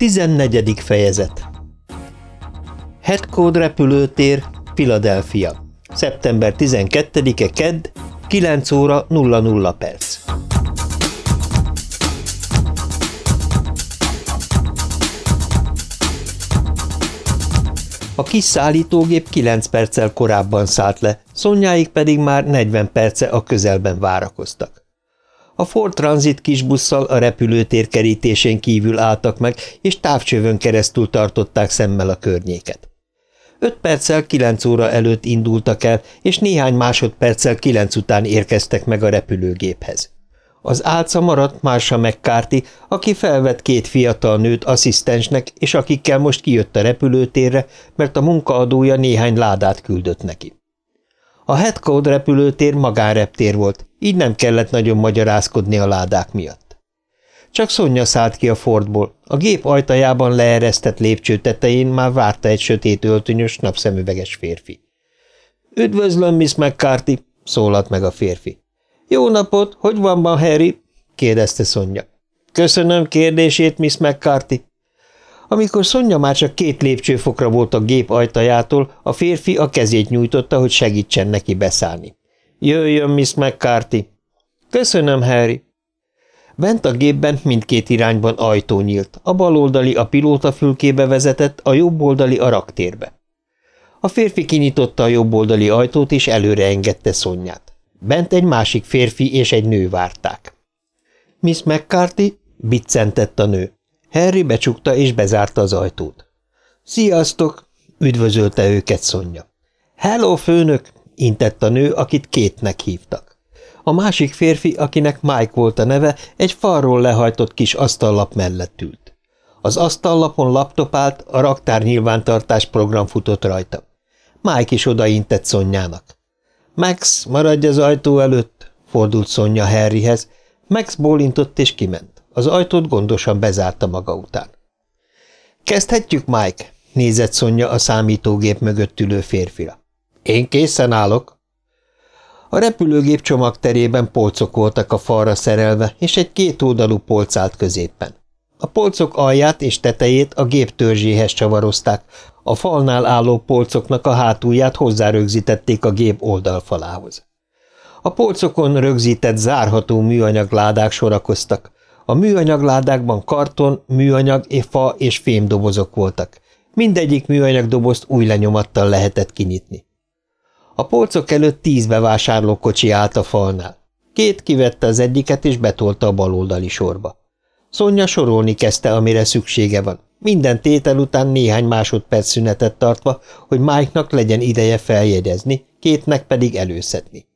14. fejezet Headcode repülőtér, Philadelphia. Szeptember 12-e Kedd, 9 óra 00 perc. A kis szállítógép 9 perccel korábban szállt le, szonyáik pedig már 40 perce a közelben várakoztak. A Ford Transit kisbusszal a repülőtér kerítésén kívül álltak meg, és távcsövön keresztül tartották szemmel a környéket. Öt perccel kilenc óra előtt indultak el, és néhány másodperccel kilenc után érkeztek meg a repülőgéphez. Az álca maradt Marsha McCarthy, aki felvett két fiatal nőt asszisztensnek, és akikkel most kijött a repülőtérre, mert a munkaadója néhány ládát küldött neki. A Headcode repülőtér magánreptér volt, így nem kellett nagyon magyarázkodni a ládák miatt. Csak Szonya szállt ki a Fordból, a gép ajtajában leeresztett lépcső tetején már várta egy sötét öltönyös, napszemüveges férfi. – Üdvözlöm, Miss McCarthy! – szólalt meg a férfi. – Jó napot! Hogy van ma, Harry? – kérdezte Szonya. – Köszönöm kérdését, Miss McCarthy! Amikor Szonya már csak két lépcsőfokra volt a gép ajtajától, a férfi a kezét nyújtotta, hogy segítsen neki beszállni. Jöjjön, Miss McCarthy. Köszönöm, Harry. Bent a gépben mindkét irányban ajtó nyílt. A baloldali a pilótafülkébe vezetett, a jobboldali a raktérbe. A férfi kinyitotta a jobboldali ajtót, és előre engedte Szonyát. Bent egy másik férfi és egy nő várták. Miss McCarthy biccentett a nő. Harry becsukta és bezárta az ajtót. Sziasztok! üdvözölte őket Szonya. Hello, főnök! intett a nő, akit kétnek hívtak. A másik férfi, akinek Mike volt a neve, egy falról lehajtott kis asztallap mellett ült. Az asztallapon laptop állt, a raktár nyilvántartás program futott rajta. Mike is odaintett Szonyának. – Max, maradj az ajtó előtt! – fordult Szonya Harryhez. Max bólintott és kiment. Az ajtót gondosan bezárta maga után. – Kezdhetjük, Mike? – nézett Szonya a számítógép mögött ülő férfira. Én készen állok. A repülőgép csomagterében polcok voltak a falra szerelve, és egy kétoldalú polc állt középen. A polcok alját és tetejét a gép törzséhez csavarozták, a falnál álló polcoknak a hátulját hozzárögzítették a gép oldalfalához. A polcokon rögzített zárható műanyag ládák sorakoztak. A műanyagládákban karton, műanyag, fa és fémdobozok voltak. Mindegyik műanyag dobozt új lenyomattal lehetett kinyitni. A polcok előtt tíz bevásárlókocsi állt a falnál. Két kivette az egyiket, és betolta a baloldali sorba. Szonya sorolni kezdte, amire szüksége van. Minden tétel után néhány másodperc szünetet tartva, hogy Mike-nak legyen ideje feljegyezni, kétnek pedig előszedni.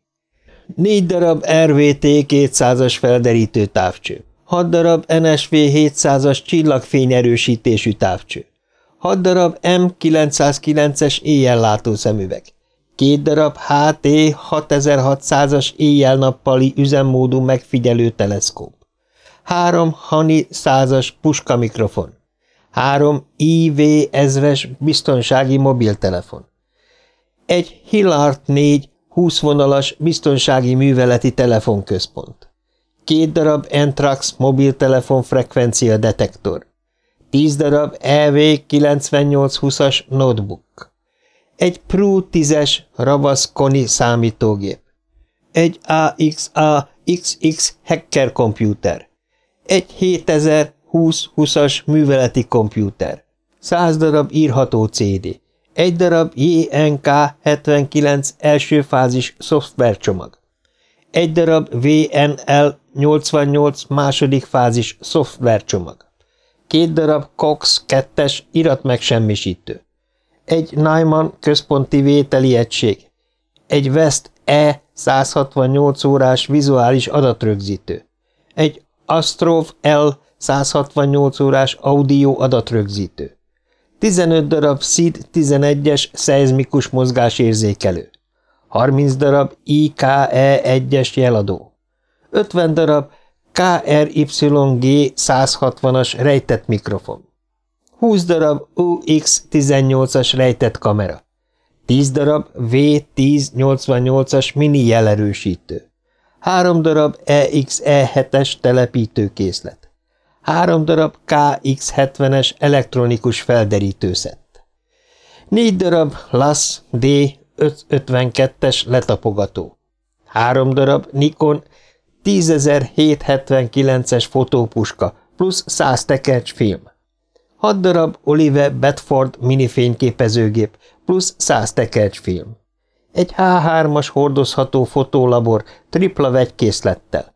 Négy darab RVT 200-as felderítő távcső, hat darab NSV 700-as csillagfényerősítésű távcső, hat darab M909-es éjjellátó szemüveg, két darab HT 6600-as éjjel-nappali üzemmódú megfigyelő teleszkóp, három Hani 100-as puska mikrofon, három IV ezres biztonsági mobiltelefon, egy Hillart 4 20 vonalas biztonsági műveleti telefonközpont, két darab Entrax mobiltelefon frekvencia detektor, tíz darab EV 9820-as notebook, egy Pru 10-es Ravas Koni számítógép, egy AXA XX hacker kompjúter, egy 7000 20-20-as műveleti kompjúter, 100 darab írható CD, egy darab JNK 79 első fázis szoftvercsomag, egy darab VNL 88 második fázis szoftvercsomag, két darab Cox 2-es iratmegsemmisítő, egy Neumann központi vételi egység, egy West E 168 órás vizuális adatrögzítő, egy Astrov L 168 órás audio adatrögzítő, 15 darab SID 11-es szeizmikus mozgásérzékelő, 30 darab IKE 1-es jeladó, 50 darab KRYG 160-as rejtett mikrofon, 20 darab UX-18-as rejtett kamera, 10 darab V1088-as mini jelerősítő, 3 darab EXE7-es telepítőkészlet, három darab KX-70-es elektronikus felderítőszett, négy darab LAS D552-es letapogató, három darab Nikon 10779-es fotópuska plusz 100 tekercs film, hat darab Olive Bedford minifényképezőgép plusz 100 tekercs film, egy H3-as hordozható fotólabor tripla vegykészlettel,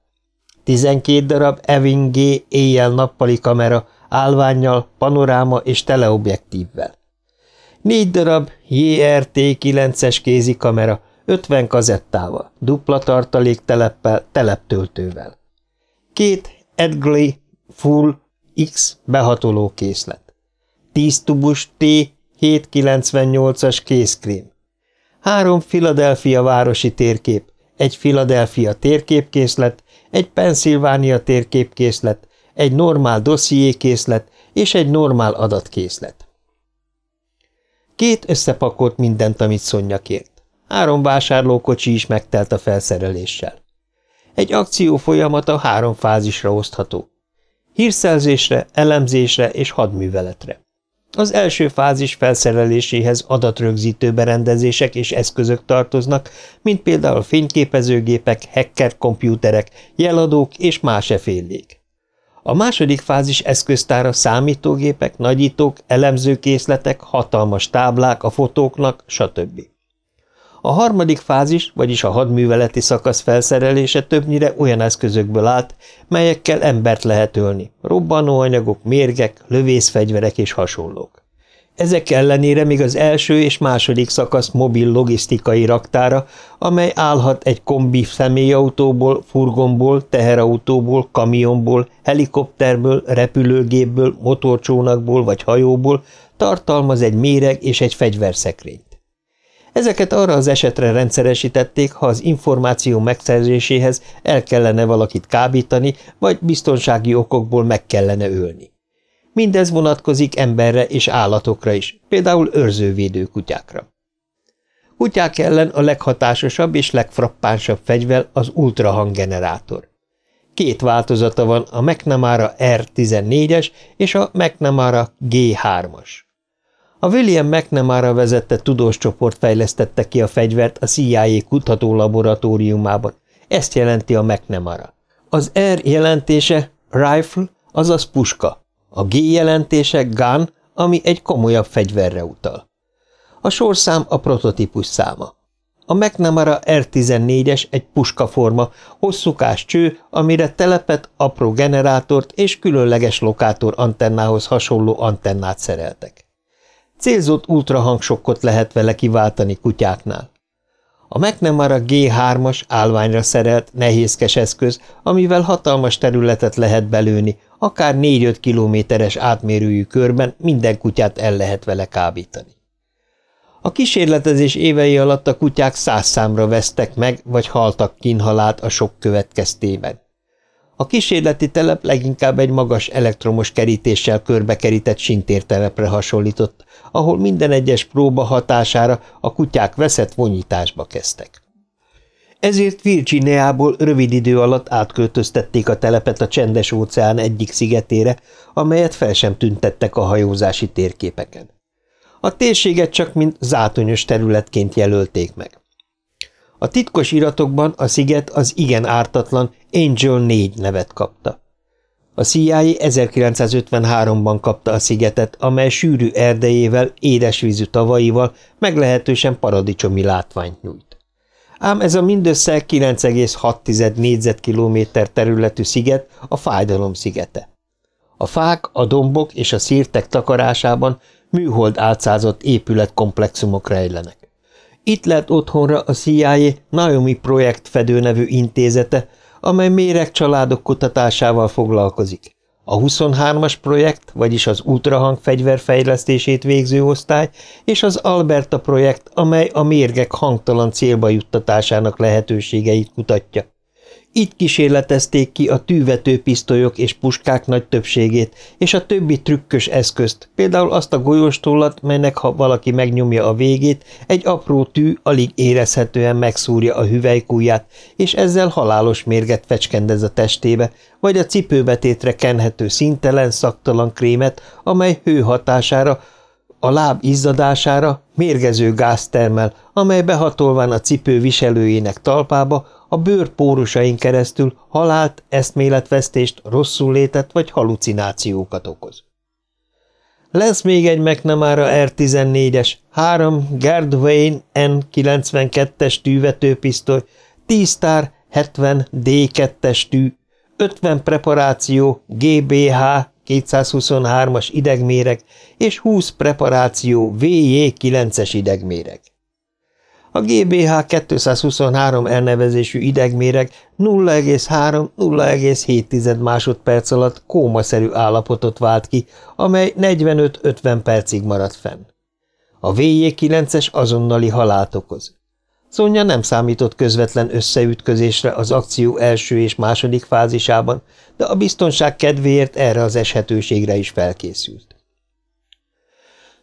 12 darab Evin G éjjel-nappali kamera állványjal, panoráma és teleobjektívvel, 4 darab JRT 9-es kézikamera 50 kazettával, dupla tartalékteleppel, teleptöltővel. Két Edgley Full X behatoló készlet. 10 tubus T 798-as kézkrém. Három Philadelphia városi térkép, egy Philadelphia térképkészlet, egy Pennsylvania térképkészlet, egy normál dossziékészlet és egy normál adatkészlet. Két összepakolt mindent, amit Szonya kért. Három vásárlókocsi is megtelt a felszereléssel. Egy akció folyamata három fázisra osztható. Hírszerzésre, elemzésre és hadműveletre. Az első fázis felszereléséhez adatrögzítő berendezések és eszközök tartoznak, mint például fényképezőgépek, hacker kompjúterek, jeladók és más efélék. A második fázis eszköztára számítógépek, nagyítók, elemzőkészletek, hatalmas táblák a fotóknak, stb. A harmadik fázis, vagyis a hadműveleti szakasz felszerelése többnyire olyan eszközökből állt, melyekkel embert lehet ölni, robbanóanyagok, mérgek, lövészfegyverek és hasonlók. Ezek ellenére még az első és második szakasz mobil logisztikai raktára, amely állhat egy kombi személyautóból, furgonból, teherautóból, kamionból, helikopterből, repülőgépből, motorcsónakból vagy hajóból, tartalmaz egy méreg és egy fegyverszekrényt. Ezeket arra az esetre rendszeresítették, ha az információ megszerzéséhez el kellene valakit kábítani, vagy biztonsági okokból meg kellene ölni. Mindez vonatkozik emberre és állatokra is, például őrzővédő kutyákra. Kutyák ellen a leghatásosabb és legfrappánsabb fegyver az ultrahanggenerátor. Két változata van, a McNamara R14-es és a McNamara G3-as. A William McNamara vezette tudós csoport fejlesztette ki a fegyvert a CIA kutató laboratóriumában. Ezt jelenti a McNamara. Az R jelentése rifle, azaz puska. A G jelentése gun, ami egy komolyabb fegyverre utal. A sorszám a prototípus száma. A McNamara R14-es egy puskaforma, hosszúkás cső, amire telepet, apró generátort és különleges lokátor antennához hasonló antennát szereltek. Célzott ultrahangsokkot lehet vele kiváltani kutyáknál. A McNamara G3-as állványra szerelt, nehézkes eszköz, amivel hatalmas területet lehet belőni, akár 4-5 kilométeres átmérőjű körben minden kutyát el lehet vele kábítani. A kísérletezés évei alatt a kutyák száz számra vesztek meg, vagy haltak kínhalát a sok következtében. A kísérleti telep leginkább egy magas elektromos kerítéssel körbekerített sintértelepre hasonlított, ahol minden egyes próba hatására a kutyák veszett vonyításba kezdtek. Ezért Virginiából rövid idő alatt átköltöztették a telepet a csendes óceán egyik szigetére, amelyet fel sem tüntettek a hajózási térképeken. A térséget csak mint zátonyos területként jelölték meg. A titkos iratokban a sziget az igen ártatlan Angel 4 nevet kapta. A CIA 1953-ban kapta a szigetet, amely sűrű erdejével, édesvízű tavaival meglehetősen paradicsomi látványt nyújt. Ám ez a mindössze 9,6 négyzetkilométer területű sziget a fájdalom szigete. A fák, a dombok és a szírtek takarásában műhold álcázott épületkomplexumok rejlenek. Itt lett otthonra a CIA Naomi Projekt fedő nevű intézete, amely méreg családok kutatásával foglalkozik. A 23-as projekt, vagyis az ultrahang fegyverfejlesztését végző osztály, és az Alberta projekt, amely a mérgek hangtalan célba juttatásának lehetőségeit kutatja. Itt kísérletezték ki a tűvető pisztolyok és puskák nagy többségét, és a többi trükkös eszközt, például azt a golyóstollat, melynek ha valaki megnyomja a végét, egy apró tű alig érezhetően megszúrja a hüvelykúját, és ezzel halálos mérget fecskendez a testébe, vagy a cipőbetétre kenhető szintelen, szaktalan krémet, amely hő hatására a láb izzadására mérgező gáz termel, amely behatolván a cipő viselőjének talpába a bőr pórusain keresztül halált, eszméletvesztést, rosszul létet vagy halucinációkat okoz. Lesz még egy McNamara R14-es, három Gerd Wayne N92-es tűvetőpisztoly, 10 tár 70 D2-es tű, 50 preparáció GBH 223-as idegméreg és 20 preparáció VJ9-es idegméreg. A GBH 223 elnevezésű idegméreg 0,3-0,7 másodperc alatt kómaszerű állapotot vált ki, amely 45-50 percig maradt fenn. A VJ9-es azonnali halált okoz. Szonya nem számított közvetlen összeütközésre az akció első és második fázisában, de a biztonság kedvéért erre az eshetőségre is felkészült.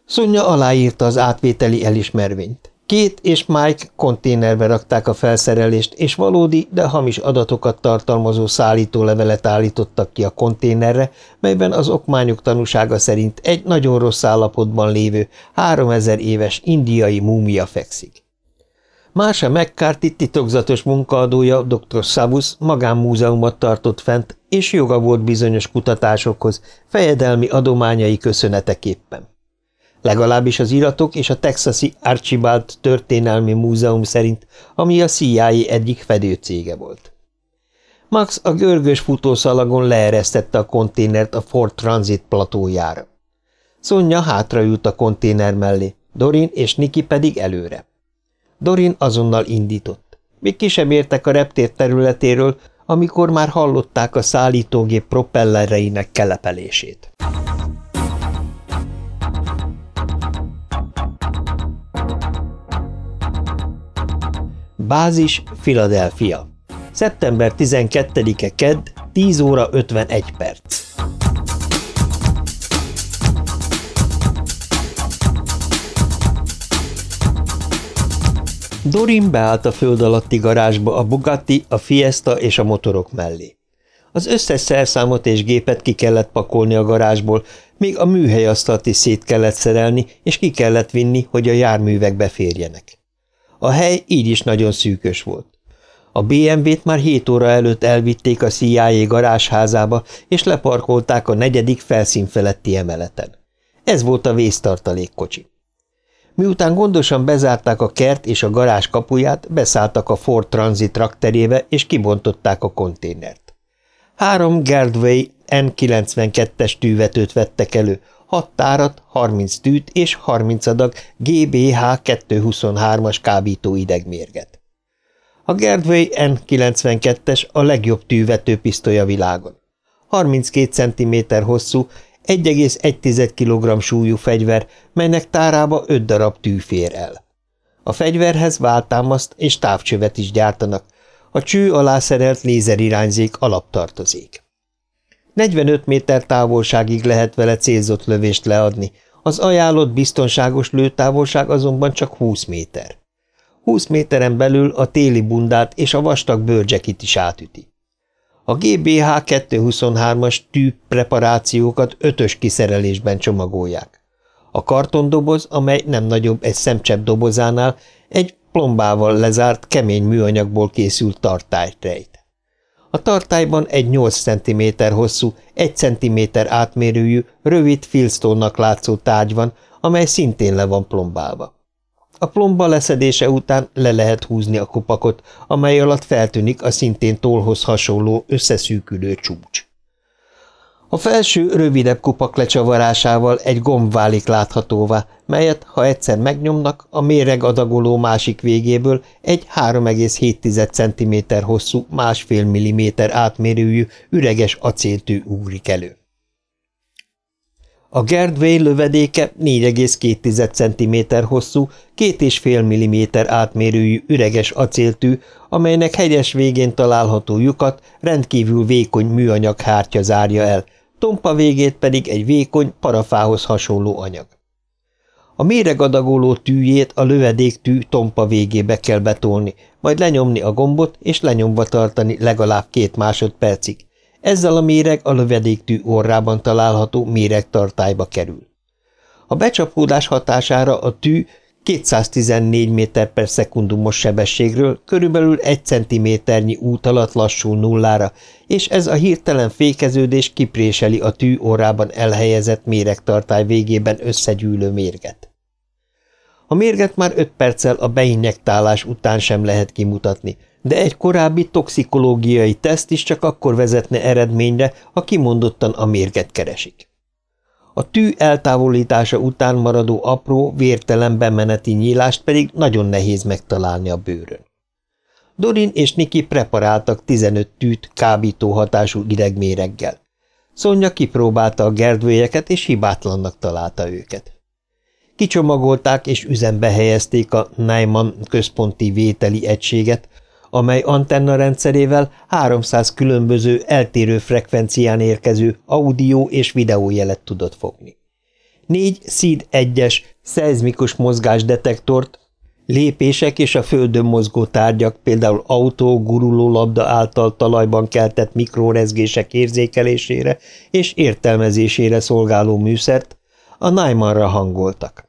Szonya aláírta az átvételi elismervényt. Két és Mike konténerbe rakták a felszerelést, és valódi, de hamis adatokat tartalmazó szállítólevelet állítottak ki a konténerre, melyben az okmányok tanúsága szerint egy nagyon rossz állapotban lévő, háromezer éves indiai múmia fekszik. Mása McCarthy titokzatos munkaadója, dr. Savus magánmúzeumot tartott fent, és joga volt bizonyos kutatásokhoz, fejedelmi adományai köszöneteképpen. Legalábbis az iratok és a texasi Archibald Történelmi Múzeum szerint, ami a CIA egyik fedőcége volt. Max a görgős futószalagon leeresztette a konténert a Fort Transit platójára. Szonya hátraült a konténer mellé, Dorin és Niki pedig előre. Dorin azonnal indított. Még ki sem értek a reptér területéről, amikor már hallották a szállítógép propellereinek kelepelését. Bázis, Philadelphia. Szeptember 12-e kedd, 10 óra 51 perc. Dorin beállt a föld alatti garázsba a Bugatti, a Fiesta és a motorok mellé. Az összes szerszámot és gépet ki kellett pakolni a garázsból, még a műhelyasztalt is szét kellett szerelni, és ki kellett vinni, hogy a járművek beférjenek. A hely így is nagyon szűkös volt. A BMW-t már hét óra előtt elvitték a CIA garázsházába, és leparkolták a negyedik felszín feletti emeleten. Ez volt a vésztartalékkocsi. Miután gondosan bezárták a kert és a garázs kapuját, beszálltak a Ford Transit trakterébe, és kibontották a konténert. Három Gerdway N92-es tűvetőt vettek elő, hat tárat, 30 tűt és 30 adag GBH 223-as kábító idegmérget. A Gerdway N92-es a legjobb tűvető pisztoly a világon. 32 cm hosszú, 1,1 kg súlyú fegyver, melynek tárába 5 darab tű fér el. A fegyverhez váltámaszt és távcsövet is gyártanak, a cső alá szerelt lézerirányzék alaptartozék. 45 méter távolságig lehet vele célzott lövést leadni, az ajánlott biztonságos lőtávolság azonban csak 20 méter. 20 méteren belül a téli bundát és a vastag bőrcsekit is átüti. A GBH 223-as tű preparációkat ötös kiszerelésben csomagolják. A kartondoboz, amely nem nagyobb egy szemcsepp dobozánál, egy plombával lezárt kemény műanyagból készült tartályt rejt. A tartályban egy 8 cm hosszú, 1 cm átmérőjű, rövid filztónak látszó tárgy van, amely szintén le van plombálva. A plomba leszedése után le lehet húzni a kupakot, amely alatt feltűnik a szintén tollhoz hasonló összeszűkülő csúcs. A felső, rövidebb kupak lecsavarásával egy gomb válik láthatóvá, melyet, ha egyszer megnyomnak, a méreg adagoló másik végéből egy 3,7 cm hosszú, másfél milliméter átmérőjű, üreges acéltű ugrik elő. A Gerdway lövedéke 4,2 cm hosszú, 2,5 mm átmérőjű üreges acéltű, amelynek hegyes végén található lyukat rendkívül vékony műanyag hártya zárja el, tompa végét pedig egy vékony, parafához hasonló anyag. A méregadagoló tűjét a lövedéktű tompa végébe kell betolni, majd lenyomni a gombot és lenyomva tartani legalább két másodpercig. Ezzel a méreg a lövedéktű orrában található méregtartályba kerül. A becsapódás hatására a tű 214 méter per szekundumos sebességről körülbelül egy centiméternyi út alatt lassul nullára, és ez a hirtelen fékeződés kipréseli a tű orrában elhelyezett méregtartály végében összegyűlő mérget. A mérget már öt perccel a beinjektálás után sem lehet kimutatni, de egy korábbi toxikológiai teszt is csak akkor vezetne eredményre, ha kimondottan a mérget keresik. A tű eltávolítása után maradó apró, vértelen bemeneti nyílást pedig nagyon nehéz megtalálni a bőrön. Dorin és Niki preparáltak 15 tűt kábító hatású idegméreggel. Szonya kipróbálta a gerdvőjeket, és hibátlannak találta őket. Kicsomagolták és üzembe helyezték a Naiman központi vételi egységet, amely antenna rendszerével 300 különböző eltérő frekvencián érkező audio és videójelet tudott fogni. Négy SID 1-es szeizmikus mozgásdetektort, lépések és a földön mozgó tárgyak, például autó, guruló labda által talajban keltett mikrorezgések érzékelésére és értelmezésére szolgáló műszert a Naimanra hangoltak.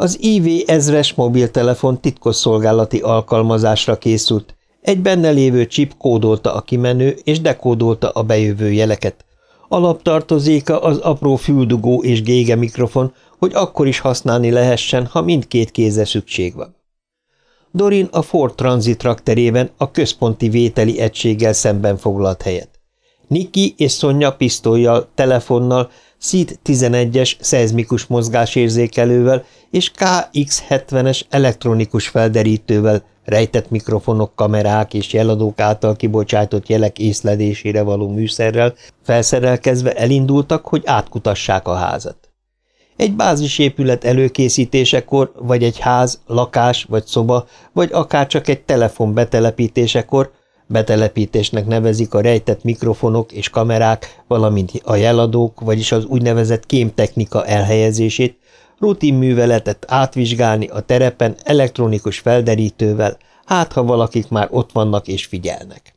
Az IV ezres mobiltelefon titkosszolgálati alkalmazásra készült, egy benne lévő chip kódolta a kimenő és dekódolta a bejövő jeleket. Alaptartozéka az apró füldugó és gége mikrofon, hogy akkor is használni lehessen, ha mindkét kéze szükség van. Dorin a Ford Transit trakterében a központi vételi egységgel szemben foglalt helyet. Niki és Sonja pisztolyjal, telefonnal, SZID 11-es szeizmikus mozgásérzékelővel és KX70-es elektronikus felderítővel, rejtett mikrofonok, kamerák és jeladók által kibocsátott jelek észledésére való műszerrel felszerelkezve elindultak, hogy átkutassák a házat. Egy bázisépület előkészítésekor, vagy egy ház, lakás vagy szoba, vagy akár csak egy telefon betelepítésekor Betelepítésnek nevezik a rejtett mikrofonok és kamerák, valamint a jeladók, vagyis az úgynevezett kémtechnika elhelyezését, rutin műveletet átvizsgálni a terepen elektronikus felderítővel, hát ha valakik már ott vannak és figyelnek.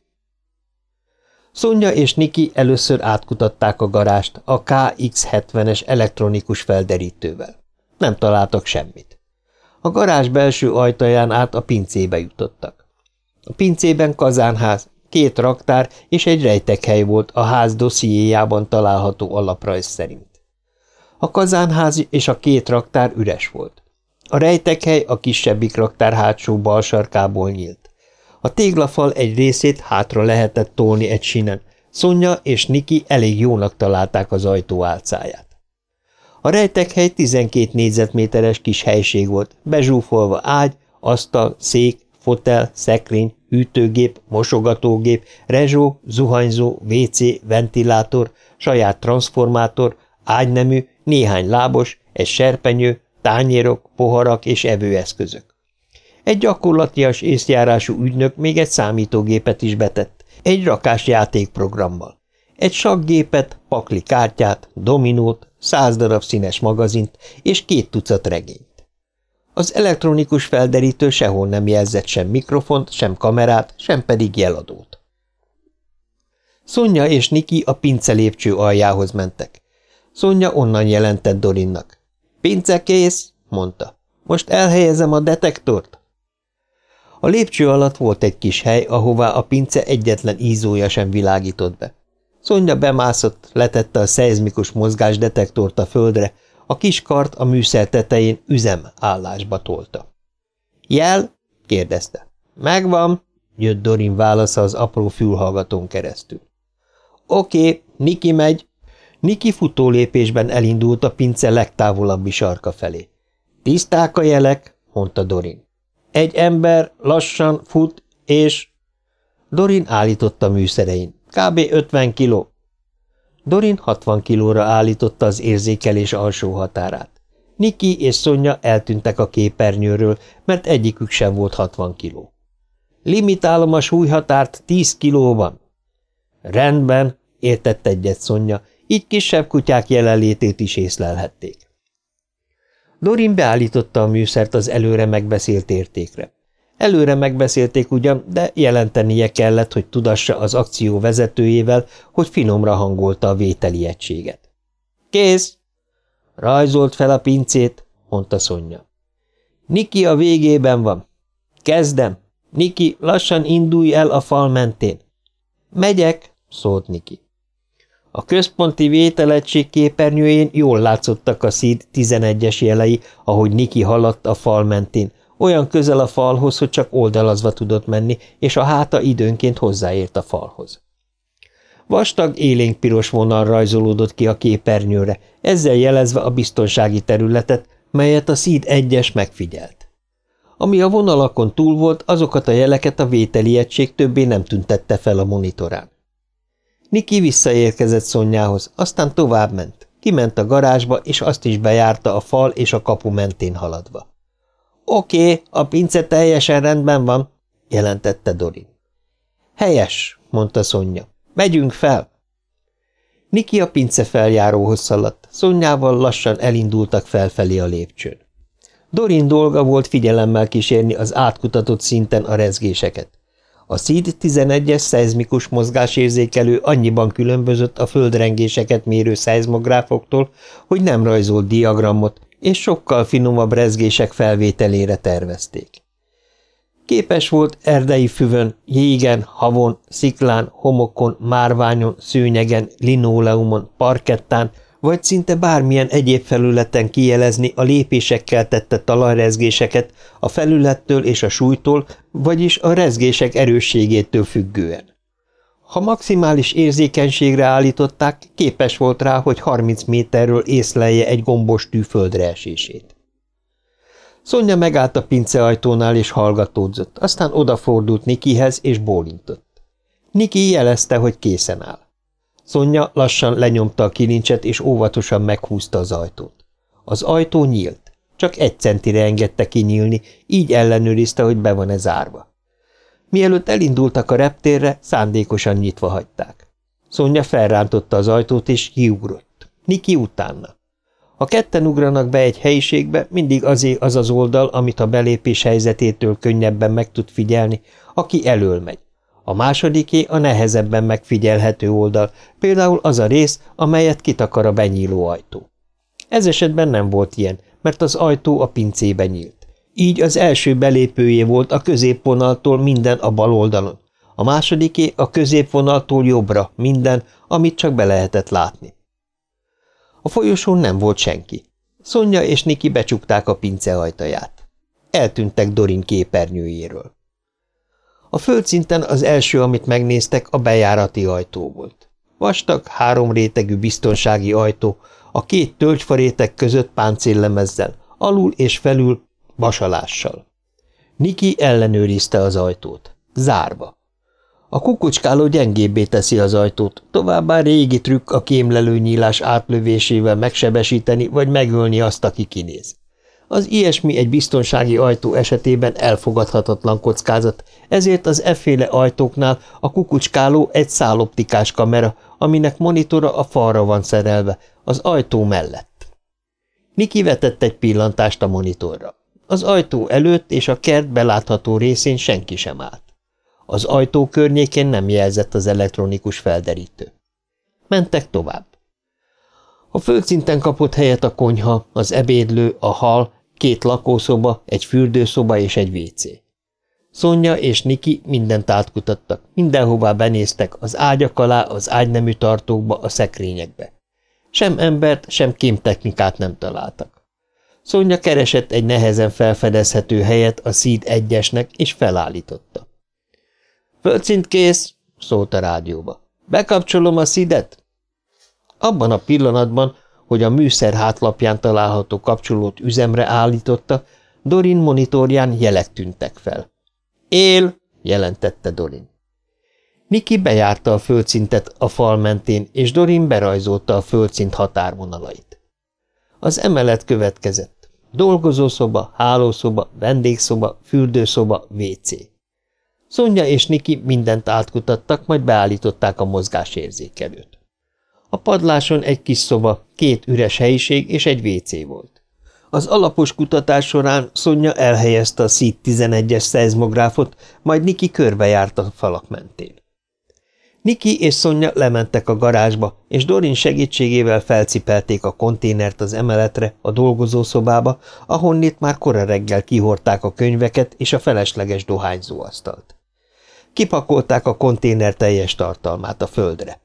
Szonya és Niki először átkutatták a garást a KX-70-es elektronikus felderítővel. Nem találtak semmit. A garázs belső ajtaján át a pincébe jutottak. A pincében kazánház, két raktár és egy rejtekhely volt a ház dossziéjában található alaprajz szerint. A kazánház és a két raktár üres volt. A rejtekhely a kisebbik raktár hátsó bal sarkából nyílt. A téglafal egy részét hátra lehetett tolni egy sinen, Szonya és Niki elég jónak találták az ajtó álcáját. A rejtekhely 12 négyzetméteres kis helység volt, bezsúfolva ágy, asztal, szék, fotel, szekrény, hűtőgép, mosogatógép, rezsó, zuhanyzó, WC, ventilátor, saját transformátor, ágynemű, néhány lábos, egy serpenyő, tányérok, poharak és evőeszközök. Egy gyakorlatias észjárású ügynök még egy számítógépet is betett, egy rakás játékprogrammal. Egy sakkgépet, pakli kártyát, dominót, száz darab színes magazint és két tucat regényt. Az elektronikus felderítő sehol nem jelzett sem mikrofont, sem kamerát, sem pedig jeladót. Szonya és Niki a pince lépcső aljához mentek. Szonya onnan jelentett Dorinnak. – Pince kész! – mondta. – Most elhelyezem a detektort? A lépcső alatt volt egy kis hely, ahová a pince egyetlen ízója sem világított be. Szonya bemászott, letette a szeizmikus mozgásdetektort a földre, a kis kart a műszer tetején üzem állásba tolta. – Jel? – kérdezte. – Megvan – jött Dorin válasza az apró fülhallgatón keresztül. – Oké, Niki megy. Niki futólépésben elindult a pince legtávolabbi sarka felé. – Tiszták a jelek – mondta Dorin. – Egy ember lassan fut, és… Dorin állította műszerein. Kb. 50 kiló. Dorin 60 kilóra állította az érzékelés alsó határát. Niki és Szonya eltűntek a képernyőről, mert egyikük sem volt 60 kiló. Limitálom a súlyhatárt 10 kilóban. Rendben, értett egyet Szonya, így kisebb kutyák jelenlétét is észlelhették. Dorin beállította a műszert az előre megbeszélt értékre. Előre megbeszélték ugyan, de jelentenie kellett, hogy tudassa az akció vezetőjével, hogy finomra hangolta a vételi egységet. – Kész! – Rajzolt fel a pincét, mondta Szonya. – Niki a végében van. – Kezdem. Niki, lassan indulj el a fal mentén. – Megyek! – szólt Niki. A központi vételegység képernyőjén jól látszottak a szíd 11-es jelei, ahogy Niki haladt a fal mentén, olyan közel a falhoz, hogy csak oldalazva tudott menni, és a háta időnként hozzáért a falhoz. Vastag, élénk piros vonal rajzolódott ki a képernyőre, ezzel jelezve a biztonsági területet, melyet a szíd egyes megfigyelt. Ami a vonalakon túl volt, azokat a jeleket a vételi egység többé nem tüntette fel a monitorán. Niki visszaérkezett Szonyához, aztán továbbment. Kiment a garázsba, és azt is bejárta a fal és a kapu mentén haladva. Oké, a pince teljesen rendben van, jelentette Dorin. Helyes, mondta Szonya. Megyünk fel. Niki a pince feljáróhoz szaladt, Szonyával laszsan elindultak felfelé a lépcsőn. Dorin dolga volt figyelemmel kísérni az átkutatott szinten a rezgéseket. A SZID 11-es szeizmikus mozgásérzékelő annyiban különbözött a földrengéseket mérő szeizmográfoktól, hogy nem rajzolt diagramot, és sokkal finomabb rezgések felvételére tervezték. Képes volt erdei füvön, jégen, havon, sziklán, homokon, márványon, szőnyegen, linóleumon, parkettán, vagy szinte bármilyen egyéb felületen kijelezni a lépésekkel tette talajrezgéseket a felülettől és a súlytól, vagyis a rezgések erősségétől függően. Ha maximális érzékenységre állították, képes volt rá, hogy 30 méterről észlelje egy gombos tű földre esését. Szonya megállt a pinceajtónál és hallgatódzott, aztán odafordult Nikihez és bólintott. Niki jelezte, hogy készen áll. Szonya lassan lenyomta a kilincset és óvatosan meghúzta az ajtót. Az ajtó nyílt, csak egy centire engedte kinyílni, így ellenőrizte, hogy be van-e zárva. Mielőtt elindultak a reptérre, szándékosan nyitva hagyták. Szonya felrántotta az ajtót, és kiugrott. Niki utána. Ha ketten ugranak be egy helyiségbe, mindig azé az az oldal, amit a belépés helyzetétől könnyebben meg tud figyelni, aki elől megy. A másodiké a nehezebben megfigyelhető oldal, például az a rész, amelyet kitakar a benyíló ajtó. Ez esetben nem volt ilyen, mert az ajtó a pincébe nyílt. Így az első belépője volt a középvonaltól minden a bal oldalon, a másodiké a középvonaltól jobbra minden, amit csak be lehetett látni. A folyosón nem volt senki. Szonya és Niki becsukták a pince ajtaját. Eltűntek Dorin képernyőjéről. A földszinten az első, amit megnéztek, a bejárati ajtó volt. Vastag, három rétegű biztonsági ajtó, a két tölgyfarétek között páncéllemezzel, alul és felül Vasalással. Niki ellenőrizte az ajtót. Zárva. A kukucskáló gyengébbé teszi az ajtót, továbbá régi trükk a kémlelő nyílás átlövésével megsebesíteni vagy megölni azt, aki kinéz. Az ilyesmi egy biztonsági ajtó esetében elfogadhatatlan kockázat, ezért az efféle ajtóknál a kukucskáló egy száloptikás kamera, aminek monitora a falra van szerelve, az ajtó mellett. Niki vetett egy pillantást a monitorra. Az ajtó előtt és a kert belátható részén senki sem állt. Az ajtó környékén nem jelzett az elektronikus felderítő. Mentek tovább. A földszinten kapott helyet a konyha, az ebédlő, a hal, két lakószoba, egy fürdőszoba és egy WC. Szonya és Niki mindent átkutattak, mindenhová benéztek, az ágyak alá, az ágynemű tartókba, a szekrényekbe. Sem embert, sem kémtechnikát nem találtak. Szonya keresett egy nehezen felfedezhető helyet a szíd egyesnek, és felállította. – Földszint kész! – szólt a rádióba. – Bekapcsolom a szídet? Abban a pillanatban, hogy a műszer hátlapján található kapcsolót üzemre állította, Dorin monitorján jelek tűntek fel. – Él! – jelentette Dorin. Niki bejárta a földszintet a fal mentén, és Dorin berajzolta a földszint határvonalait. Az emelet következett. Dolgozószoba, hálószoba, vendégszoba, fürdőszoba, WC. Szonya és Niki mindent átkutattak, majd beállították a mozgásérzékelőt. A padláson egy kis szoba, két üres helyiség és egy WC volt. Az alapos kutatás során Szonya elhelyezte a SZIT 11-es szeizmográfot, majd Niki körbejárta a falak mentén. Niki és Szonya lementek a garázsba, és Dorin segítségével felcipelték a konténert az emeletre, a dolgozószobába, ahonnét már kora reggel kihorták a könyveket és a felesleges dohányzóasztalt. Kipakolták a konténer teljes tartalmát a földre.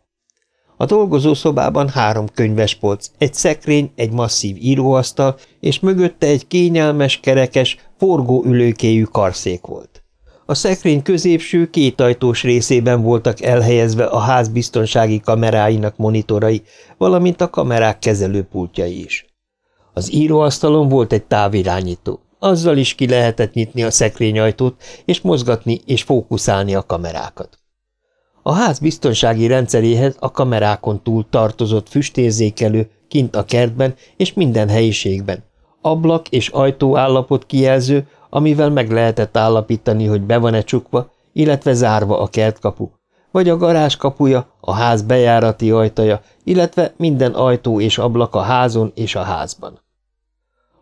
A dolgozószobában három könyvespolc, egy szekrény, egy masszív íróasztal, és mögötte egy kényelmes, kerekes, forgóülőkéjű karszék volt. A szekrény középső kétajtós részében voltak elhelyezve a ház biztonsági kameráinak monitorai, valamint a kamerák kezelőpultjai is. Az íróasztalon volt egy távirányító. Azzal is ki lehetett nyitni a szekrényajtót, és mozgatni és fókuszálni a kamerákat. A ház biztonsági rendszeréhez a kamerákon túl tartozott füstérzékelő kint a kertben és minden helyiségben, ablak és ajtó állapot kijelző, amivel meg lehetett állapítani, hogy be van-e csukva, illetve zárva a kertkapu, vagy a garázs kapuja, a ház bejárati ajtaja, illetve minden ajtó és ablak a házon és a házban.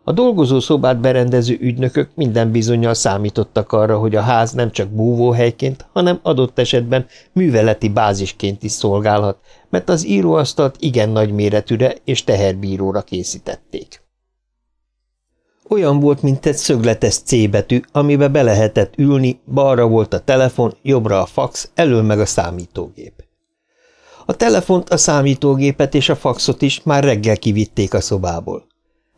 A dolgozó szobát berendező ügynökök minden bizonyal számítottak arra, hogy a ház nem csak búvóhelyként, hanem adott esetben műveleti bázisként is szolgálhat, mert az íróasztalt igen nagy méretűre és teherbíróra készítették. Olyan volt, mint egy szögletes C betű, amibe be lehetett ülni, balra volt a telefon, jobbra a fax, elől meg a számítógép. A telefont, a számítógépet és a faxot is már reggel kivitték a szobából.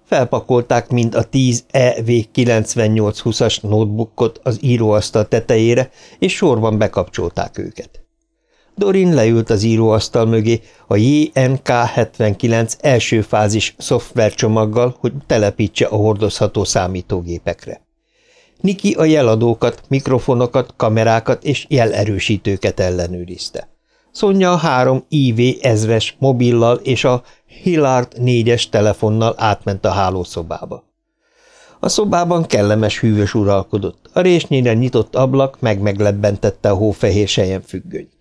Felpakolták mind a 10 EV9820-as notebookot az íróasztal tetejére, és sorban bekapcsolták őket. Dorin leült az íróasztal mögé a JNK79 első fázis szoftvercsomaggal, hogy telepítse a hordozható számítógépekre. Niki a jeladókat, mikrofonokat, kamerákat és jelerősítőket ellenőrizte. Szonya a három IV ezres mobillal és a Hillard négyes telefonnal átment a hálószobába. A szobában kellemes hűvös uralkodott, a résnyire nyitott ablak meg-meglebbentette a hófehér sejen függönyt.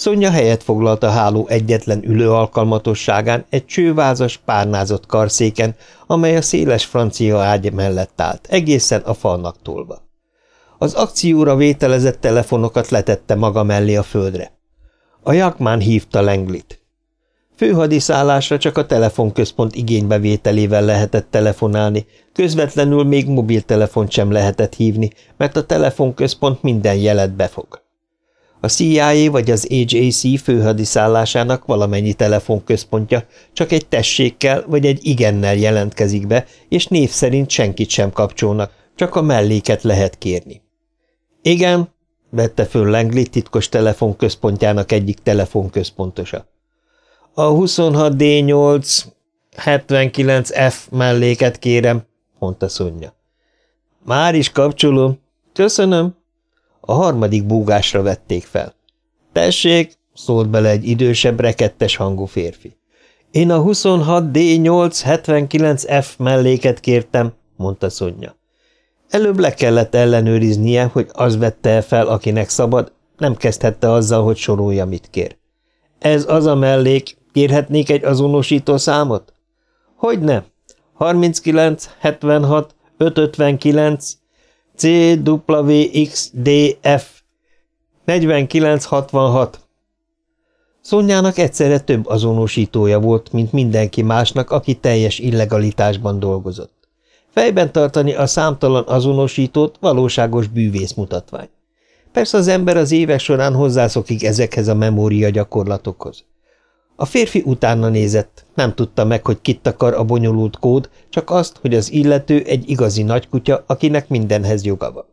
Szonya helyet foglalt a háló egyetlen ülő alkalmatosságán egy csővázas, párnázott karszéken, amely a széles francia ágy mellett állt, egészen a falnak tolva. Az akcióra vételezett telefonokat letette maga mellé a földre. A jakmán hívta Lenglit. Főhadiszállásra csak a telefonközpont igénybevételével lehetett telefonálni, közvetlenül még mobiltelefont sem lehetett hívni, mert a telefonközpont minden jelet befog. A CIA vagy az AJC főhadiszállásának valamennyi telefonközpontja csak egy tessékkel vagy egy igennel jelentkezik be, és név szerint senkit sem kapcsolnak, csak a melléket lehet kérni. Igen, vette föl Langley titkos telefonközpontjának egyik telefonközpontosa. A 26D8 79F melléket kérem, mondta Szonya. Már is kapcsolom. Köszönöm. A harmadik búgásra vették fel. Tessék, szólt bele egy idősebb, rekettes hangú férfi. Én a 26D879F melléket kértem, mondta Szonya. Előbb le kellett ellenőriznie, hogy az vette fel, akinek szabad, nem kezdhette azzal, hogy sorolja, mit kér. Ez az a mellék, kérhetnék egy azonosító számot? Hogy nem? 39, 76, 559, CWXDF 4966 Szonyának egyszerre több azonosítója volt, mint mindenki másnak, aki teljes illegalitásban dolgozott. Fejben tartani a számtalan azonosítót valóságos bűvész mutatvány. Persze az ember az évek során hozzászokik ezekhez a memória gyakorlatokhoz. A férfi utána nézett, nem tudta meg, hogy kit akar a bonyolult kód, csak azt, hogy az illető egy igazi nagykutya, akinek mindenhez joga van.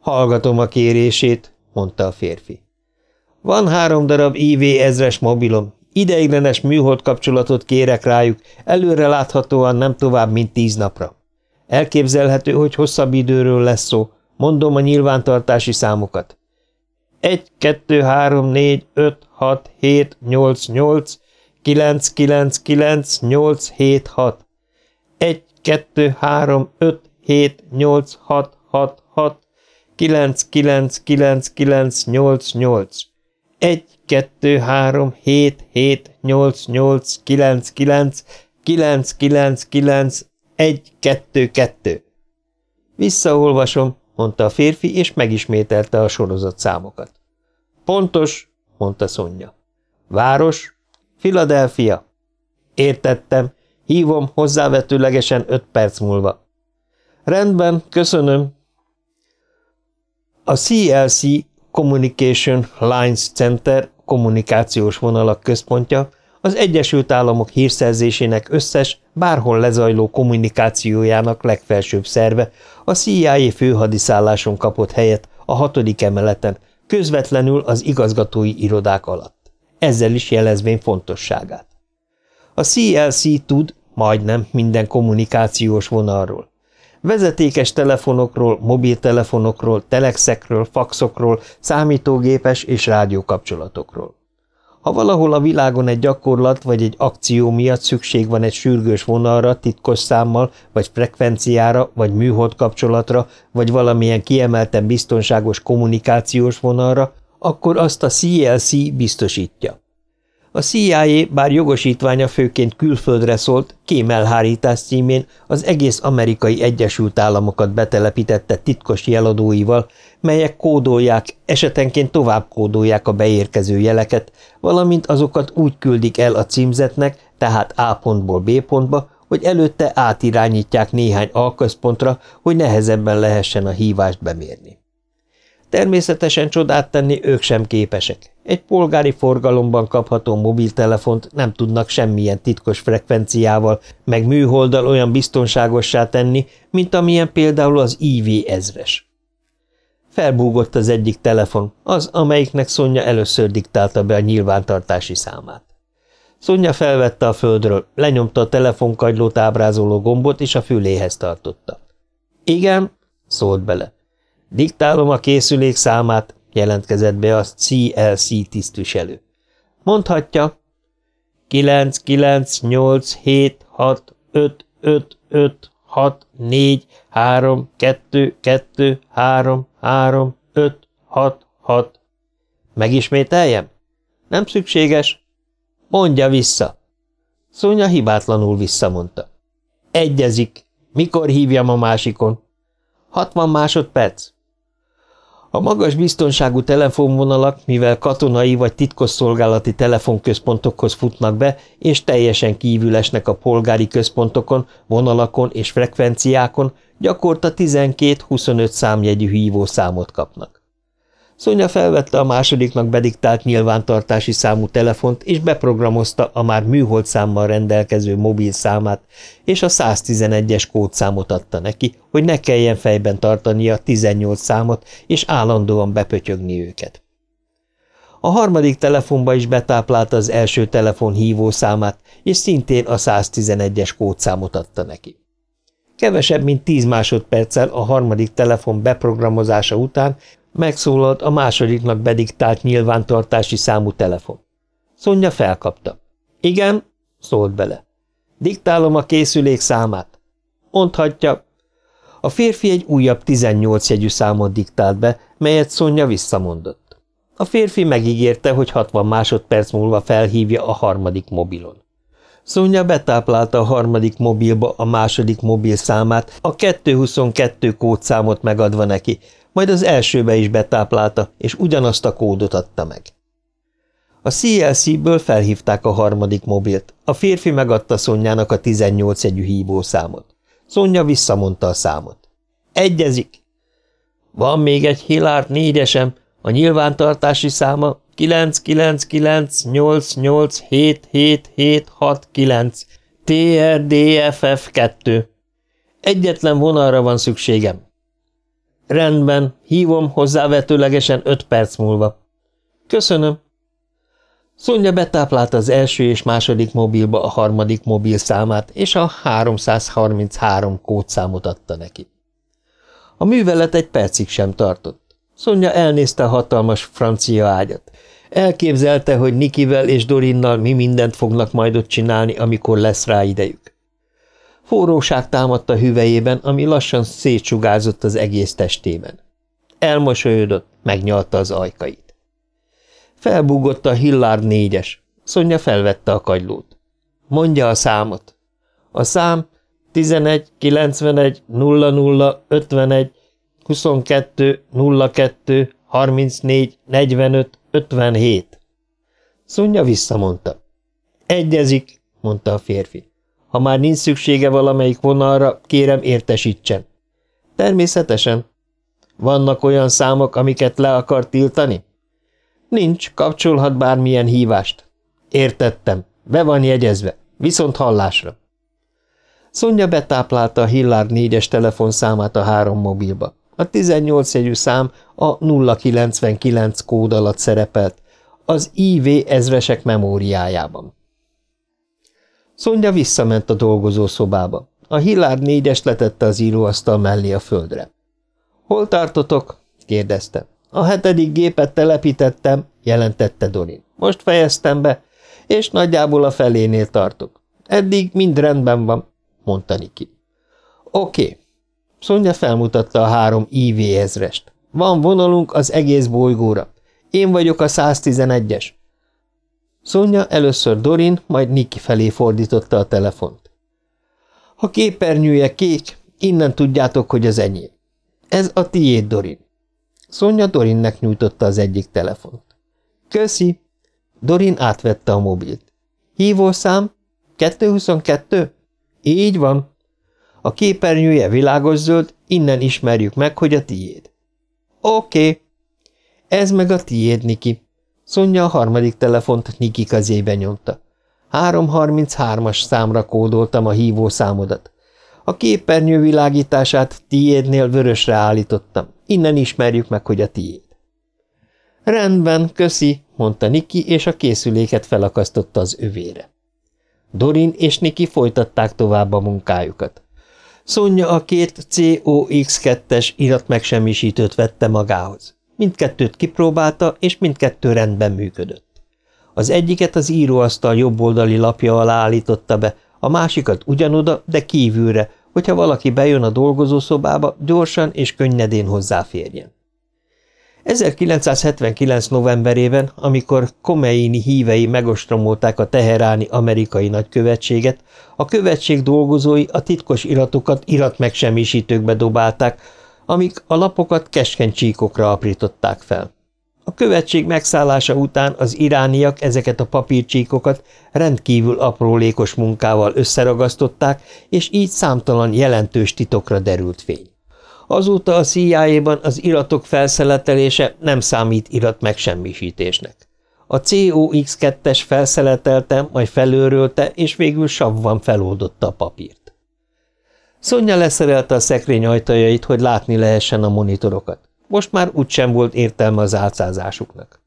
Hallgatom a kérését, mondta a férfi. Van három darab IV ezres mobilom, ideiglenes műhold kapcsolatot kérek rájuk, előre láthatóan nem tovább, mint tíz napra. Elképzelhető, hogy hosszabb időről lesz szó, mondom a nyilvántartási számokat. 1, 2, 3, 4, 5, 6, 7, 8, 8, 9, 9, 9, 8, 7, 6. 1, 2, 3, 5, 7, 8, 6, 6, 6, 9, 9, 9, 9, 8, 8. 1, 2, 3, 7, 7, 8, 8, 9, 9, 9, 9, 9, 1, 2, 2. Visszaolvasom, mondta a férfi, és megismételte a sorozat számokat. Pontos, mondta Szonya. Város, Philadelphia. Értettem, hívom hozzávetőlegesen öt perc múlva. Rendben, köszönöm. A CLC Communication Lines Center kommunikációs vonalak központja az Egyesült Államok hírszerzésének összes, bárhol lezajló kommunikációjának legfelsőbb szerve, a CIA főhadiszálláson kapott helyet a hatodik emeleten, közvetlenül az igazgatói irodák alatt. Ezzel is jelezvén fontosságát. A CLC tud majdnem minden kommunikációs vonalról. Vezetékes telefonokról, mobiltelefonokról, telexekről, faxokról, számítógépes és rádiókapcsolatokról. Ha valahol a világon egy gyakorlat vagy egy akció miatt szükség van egy sürgős vonalra, titkos számmal, vagy frekvenciára, vagy műhold kapcsolatra, vagy valamilyen kiemelten biztonságos kommunikációs vonalra, akkor azt a CLC biztosítja. A CIA, bár jogosítványa főként külföldre szólt, kémelhárítás címén az egész amerikai Egyesült Államokat betelepítette titkos jeladóival, melyek kódolják, esetenként tovább kódolják a beérkező jeleket, valamint azokat úgy küldik el a címzetnek, tehát A pontból B pontba, hogy előtte átirányítják néhány alközpontra, hogy nehezebben lehessen a hívást bemérni. Természetesen csodát tenni ők sem képesek. Egy polgári forgalomban kapható mobiltelefont nem tudnak semmilyen titkos frekvenciával, meg műholddal olyan biztonságossá tenni, mint amilyen például az IV ezres. Felbúgott az egyik telefon, az, amelyiknek Szonya először diktálta be a nyilvántartási számát. Szonya felvette a földről, lenyomta a telefonkagylót ábrázoló gombot, és a füléhez tartotta. – Igen – szólt bele. – Diktálom a készülék számát, jelentkezett be a CLC tisztviselő. Mondhatja. 9, 9, 8, 7, 6, 5, 5, 5, 6, 4, 3, 2, 2, 3, 3, 5, 6, 6. Megismételjem? Nem szükséges. Mondja vissza. Szonya hibátlanul visszamondta. Egyezik. Mikor hívjam a másikon? 60 másodperc. A magas biztonságú telefonvonalak, mivel katonai vagy titkosszolgálati telefonközpontokhoz futnak be, és teljesen kívül esnek a polgári központokon, vonalakon és frekvenciákon, gyakorta 12-25 számjegyű hívószámot kapnak. Szonya felvette a másodiknak bediktált nyilvántartási számú telefont, és beprogramozta a már műhold számmal rendelkező mobil számát, és a 111-es kódszámot adta neki, hogy ne kelljen fejben tartania 18 számot, és állandóan bepötyögni őket. A harmadik telefonba is betáplálta az első telefon hívó számát, és szintén a 111-es kódszámot adta neki. Kevesebb, mint 10 másodperccel a harmadik telefon beprogramozása után Megszólalt a másodiknak bediktált nyilvántartási számú telefon. Szonya felkapta. Igen, szólt bele. Diktálom a készülék számát. Mondhatja. A férfi egy újabb 18 jegyű számot diktált be, melyet Szonya visszamondott. A férfi megígérte, hogy 60 másodperc múlva felhívja a harmadik mobilon. Szonya betáplálta a harmadik mobilba a második mobil számát, a 222 kódszámot megadva neki, majd az elsőbe is betáplálta, és ugyanazt a kódot adta meg. A CLC-ből felhívták a harmadik mobilt, a férfi megadta Szonyának a 18 egyű hívószámot. Szonya visszamondta a számot. Egyezik! Van még egy Hilár négyesem, a nyilvántartási száma 99988777769 TRDFF2. Egyetlen vonalra van szükségem. Rendben, hívom hozzávetőlegesen öt perc múlva. Köszönöm. Szonya betáplálta az első és második mobilba a harmadik mobil számát, és a 333 kódszámot adta neki. A művelet egy percig sem tartott. Szonya elnézte a hatalmas francia ágyat. Elképzelte, hogy Nikivel és Dorinnal mi mindent fognak majd ott csinálni, amikor lesz rá idejük. Forróság támadt a hüvelyében, ami lassan szétsugárzott az egész testében. Elmosolyodott, megnyalta az ajkait. Felbúgott a Hillard négyes. Szonya felvette a kagylót. Mondja a számot. A szám 11, 91, 00, 51, 22, 02, 34, 45, 57. Szonya visszamondta. Egyezik, mondta a férfi. Ha már nincs szüksége valamelyik vonalra, kérem értesítsen. Természetesen. Vannak olyan számok, amiket le akar tiltani? Nincs, kapcsolhat bármilyen hívást. Értettem. Be van jegyezve. Viszont hallásra. Szonya betáplálta a Hillard négyes telefonszámát a három mobilba. A 18 jegyű szám a 099 kód alatt szerepelt, az IV ezresek memóriájában. Szonya visszament a dolgozószobába. A Hillard négyes letette az íróasztal mellé a földre. – Hol tartotok? – kérdezte. – A hetedik gépet telepítettem – jelentette Dorin. – Most fejeztem be, és nagyjából a felénél tartok. Eddig mind rendben van – mondta Niki. – Oké. Szonya felmutatta a három IV ezrest. Van vonalunk az egész bolygóra. Én vagyok a 111-es. Szonya először Dorin, majd Niki felé fordította a telefont. Ha képernyője kék, innen tudjátok, hogy az enyém. Ez a tiéd, Dorin. Szonya Dorinnek nyújtotta az egyik telefont. Köszi. Dorin átvette a mobilt. Hívószám? 222? Így van. A képernyője világos zöld, innen ismerjük meg, hogy a tiéd. Oké. Okay. Ez meg a tiéd, Niki. Szonya a harmadik telefont Niki kezébe nyomta. 333-as számra kódoltam a hívószámodat. A képernyő világítását tiédnél vörösre állítottam. Innen ismerjük meg, hogy a tiéd. Rendben, köszi, mondta Niki, és a készüléket felakasztotta az övére. Dorin és Niki folytatták tovább a munkájukat. Szonya a két COX2-es iratmegsemmisítőt vette magához. Mindkettőt kipróbálta, és mindkettő rendben működött. Az egyiket az íróasztal jobboldali lapja alá állította be, a másikat ugyanoda, de kívülre, hogyha valaki bejön a dolgozószobába, gyorsan és könnyedén hozzáférjen. 1979. novemberében, amikor Komeini hívei megostromolták a teheráni amerikai nagykövetséget, a követség dolgozói a titkos iratokat iratmegsemmisítőkbe dobálták, amik a lapokat keskeny csíkokra aprították fel. A követség megszállása után az irániak ezeket a papírcsíkokat rendkívül aprólékos munkával összeragasztották, és így számtalan jelentős titokra derült fény. Azóta a CIA-ban az iratok felszeletelése nem számít irat megsemmisítésnek. A COX-2-es felszeletelte, majd felőrölte, és végül savvan feloldotta a papírt. Szonya leszerelte a szekrény ajtajait, hogy látni lehessen a monitorokat. Most már úgysem volt értelme az álcázásuknak.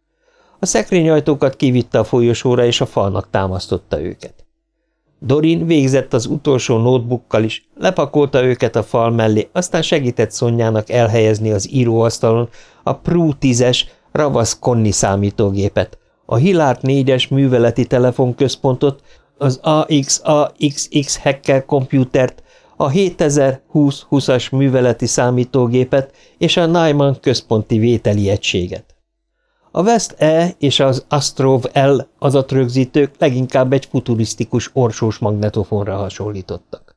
A szekrényajtókat kivitte a folyosóra, és a falnak támasztotta őket. Dorin végzett az utolsó notebookkal is, lepakolta őket a fal mellé, aztán segített Szonyának elhelyezni az íróasztalon a Pru 10-es Ravasz Konni számítógépet, a Hilart 4-es műveleti telefonközpontot, az AXAXX hacker komputert, a 7020-20-as műveleti számítógépet és a Nyman központi vételi egységet. A West E és az Astrov L adatrögzítők leginkább egy futurisztikus orsós magnetofonra hasonlítottak.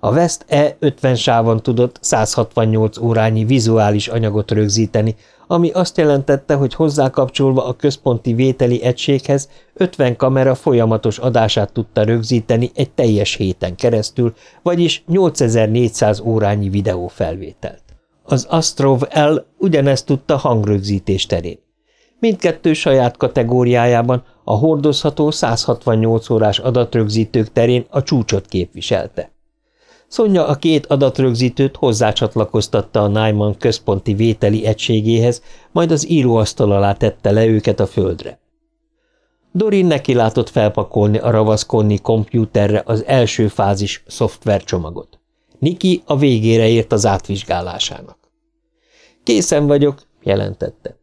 A West E 50 sávon tudott 168 órányi vizuális anyagot rögzíteni, ami azt jelentette, hogy hozzákapcsolva a központi vételi egységhez 50 kamera folyamatos adását tudta rögzíteni egy teljes héten keresztül, vagyis 8400 órányi videófelvételt. Az Astrov L ugyanezt tudta hangrögzítés terén. Mindkettő saját kategóriájában a hordozható 168 órás adatrögzítők terén a csúcsot képviselte. Szonya a két adatrögzítőt hozzácsatlakoztatta a Nyman központi vételi egységéhez, majd az íróasztal alá tette le őket a földre. Dorin neki látott felpakolni a ravaszkonni kompjúterre az első fázis szoftvercsomagot. Niki a végére ért az átvizsgálásának. Készen vagyok, jelentette.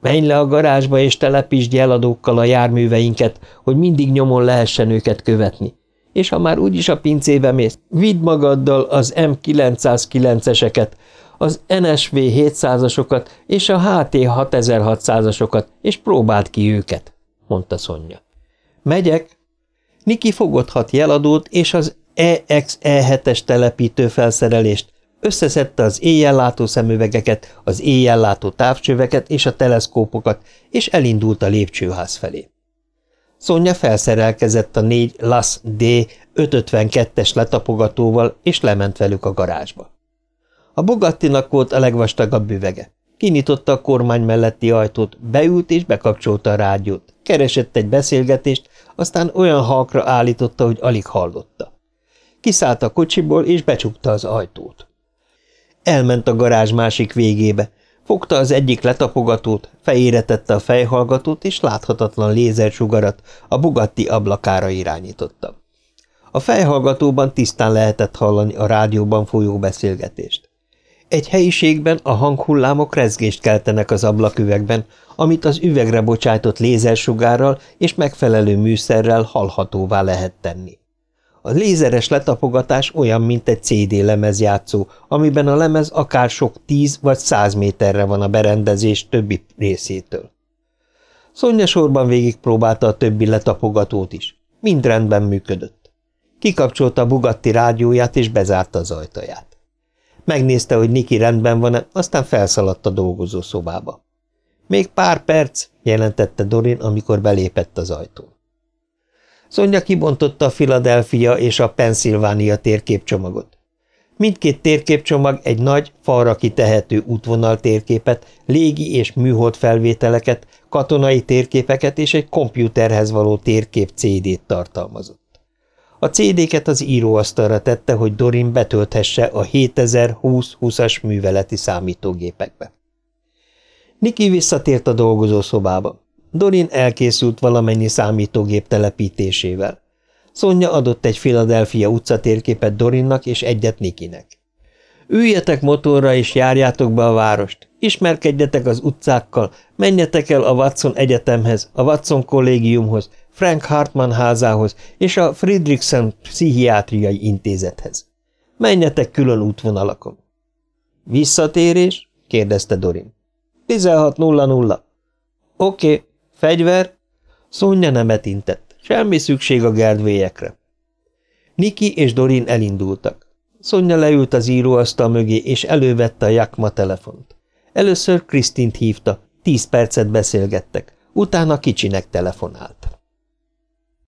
Menj le a garázsba és telepítsd jeladókkal a járműveinket, hogy mindig nyomon lehessen őket követni. És ha már úgyis a pincébe mész, vidd magaddal az M909-eseket, az NSV 700-asokat és a HT 6600-asokat, és próbáld ki őket, mondta Szonya. Megyek. Niki fogott hat jeladót és az EXE7-es telepítő felszerelést, összeszedte az éjjellátó szemüvegeket, az éjjellátó távcsöveket és a teleszkópokat, és elindult a lépcsőház felé. Szonya felszerelkezett a négy LAS D 552-es letapogatóval, és lement velük a garázsba. A Bugattinak volt a legvastagabb üvege. Kinyitotta a kormány melletti ajtót, beült és bekapcsolta a rádiót, keresett egy beszélgetést, aztán olyan halkra állította, hogy alig hallotta. Kiszállt a kocsiból, és becsukta az ajtót. Elment a garázs másik végébe, fogta az egyik letapogatót, fejére tette a fejhallgatót, és láthatatlan lézersugarat a Bugatti ablakára irányította. A fejhallgatóban tisztán lehetett hallani a rádióban folyó beszélgetést. Egy helyiségben a hanghullámok rezgést keltenek az ablaküvegben, amit az üvegre bocsájtott lézersugárral és megfelelő műszerrel hallhatóvá lehet tenni. A lézeres letapogatás olyan, mint egy CD lemezjátszó, amiben a lemez akár sok tíz vagy száz méterre van a berendezés többi részétől. Szonya sorban végigpróbálta a többi letapogatót is. Mind rendben működött. Kikapcsolta Bugatti rádióját és bezárta az ajtaját. Megnézte, hogy Niki rendben van-e, aztán felszaladt a dolgozó szobába. Még pár perc, jelentette Dorin, amikor belépett az ajtón. Szonya kibontotta a Philadelphia és a Pennsylvania térképcsomagot. Mindkét térképcsomag egy nagy, falra kitehető útvonal térképet, légi és műhold felvételeket, katonai térképeket és egy kompjúterhez való térkép CD-t tartalmazott. A CD-ket az íróasztalra tette, hogy Dorin betölthesse a 7020-20-as műveleti számítógépekbe. Niki visszatért a dolgozószobába. Dorin elkészült valamennyi számítógép telepítésével. Szonya adott egy Philadelphia utcatérképet Dorinnak és egyet Nikinek. Üljetek motorra és járjátok be a várost, ismerkedjetek az utcákkal, menjetek el a Watson Egyetemhez, a Watson kollégiumhoz, Frank Hartman házához és a Friedrichsen Pszichiátriai Intézethez. Menjetek külön útvonalakon. Visszatérés? kérdezte Dorin. 16.00. Oké, okay. Fegyver? Szonya nemet intett. Semmi szükség a gerdvélyekre. Niki és Dorin elindultak. Szonya leült az íróasztal mögé, és elővette a Jakma telefont. Először Krisztint hívta, tíz percet beszélgettek, utána kicsinek telefonált.